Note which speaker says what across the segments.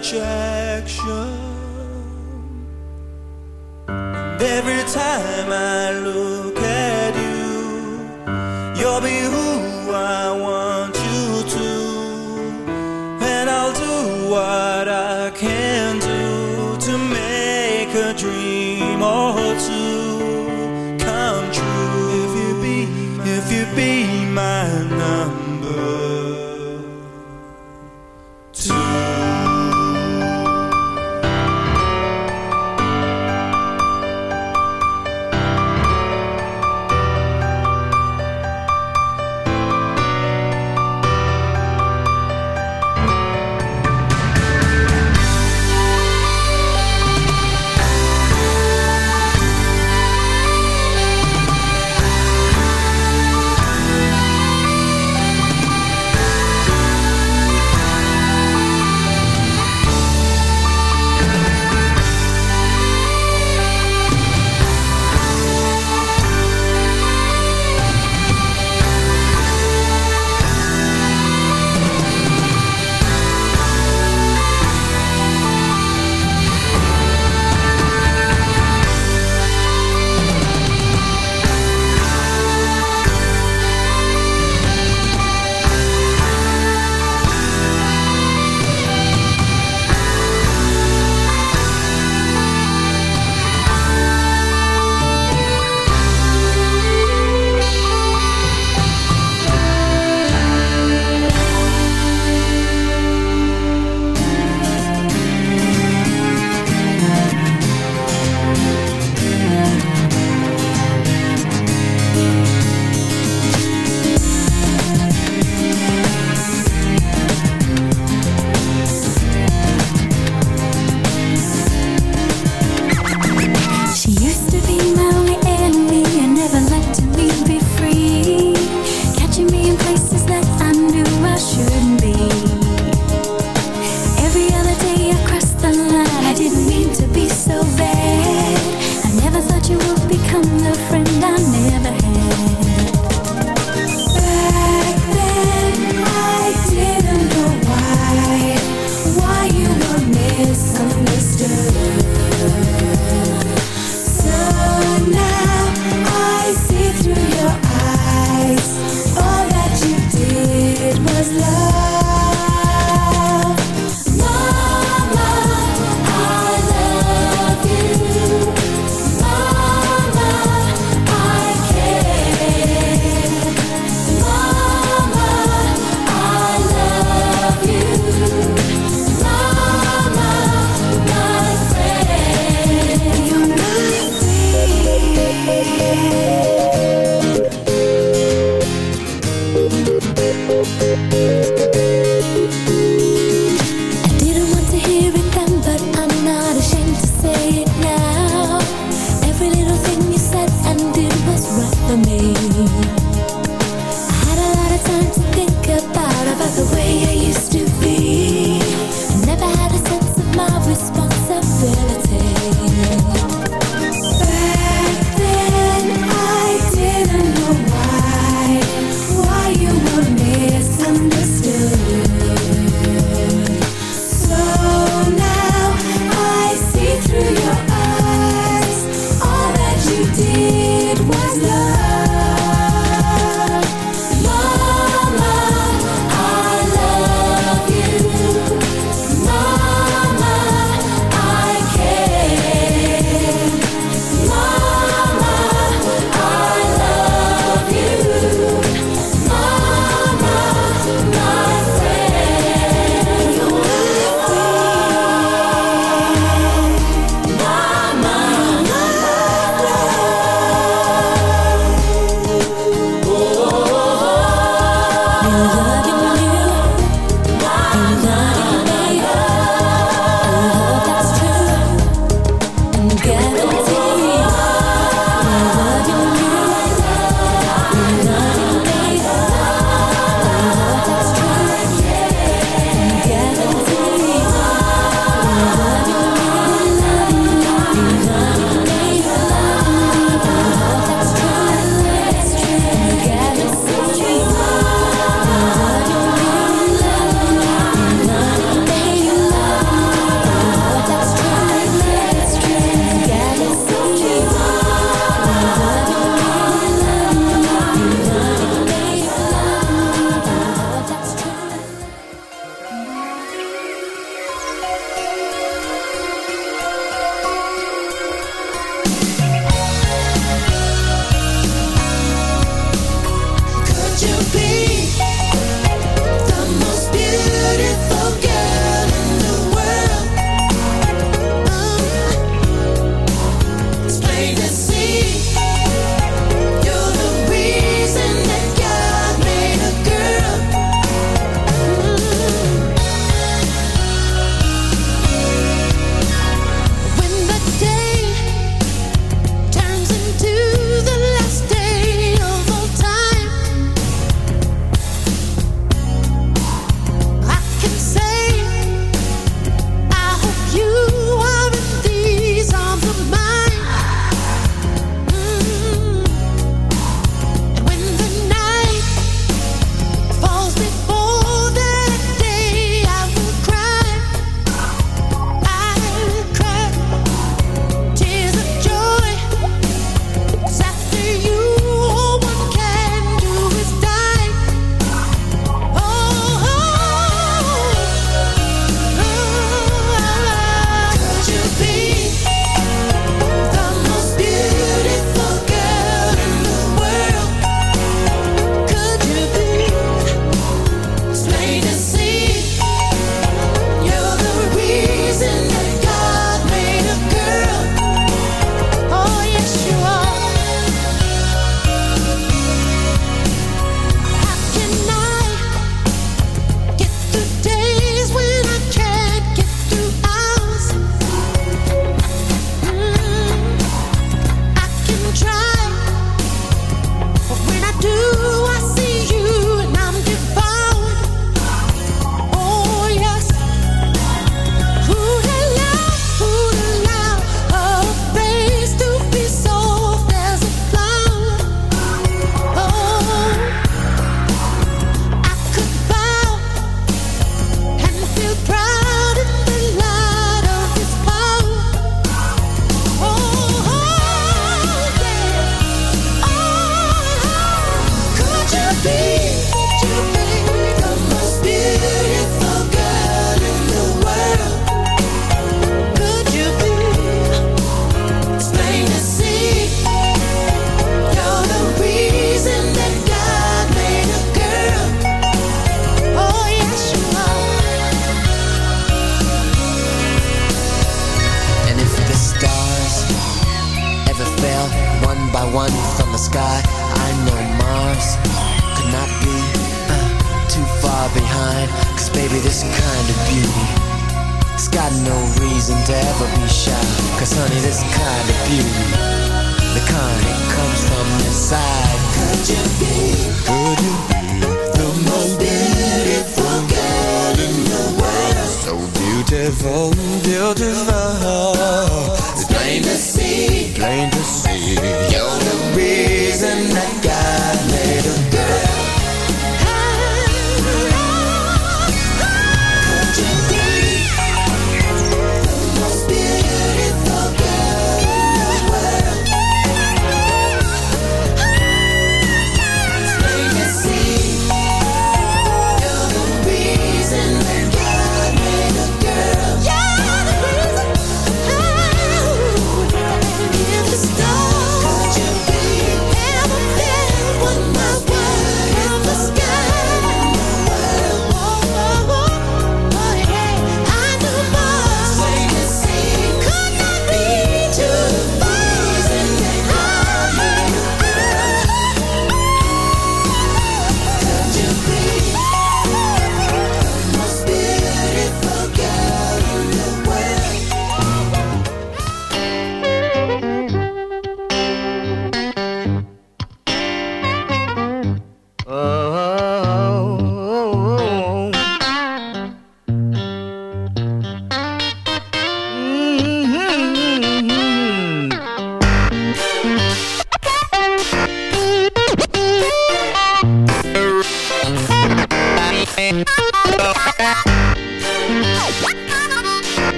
Speaker 1: Much action. And every time I
Speaker 2: look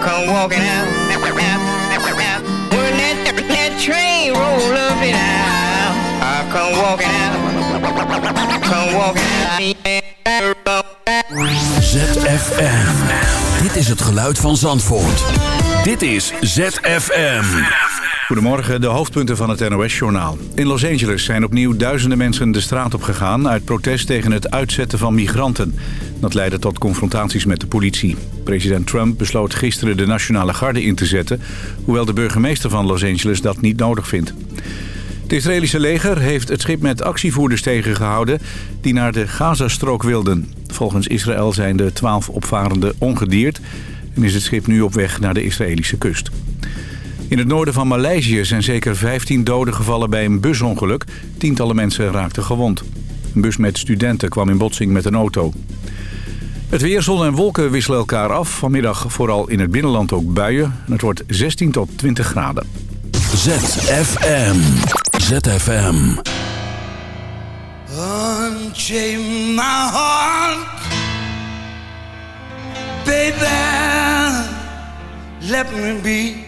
Speaker 2: come walking out. When that, that train roll up and out, I come walking out, come walking out.
Speaker 3: ZFM. Dit is het geluid van Zandvoort. Dit is ZFM.
Speaker 4: Goedemorgen, de hoofdpunten van het NOS-journaal. In Los Angeles zijn opnieuw duizenden mensen de straat op gegaan... uit protest tegen het uitzetten van migranten. Dat leidde tot confrontaties met de politie. President Trump besloot gisteren de Nationale Garde in te zetten... hoewel de burgemeester van Los Angeles dat niet nodig vindt. Het Israëlische leger heeft het schip met actievoerders tegengehouden... die naar de Gazastrook wilden. Volgens Israël zijn de twaalf opvarenden ongedierd... en is het schip nu op weg naar de Israëlische kust. In het noorden van Maleisië zijn zeker 15 doden gevallen bij een busongeluk. Tientallen mensen raakten gewond. Een bus met studenten kwam in botsing met een auto. Het weer, zon en wolken wisselen elkaar af. Vanmiddag vooral in het binnenland ook buien. En het wordt 16 tot 20 graden.
Speaker 3: ZFM. ZFM.
Speaker 5: Unchain my heart, baby. Let me be.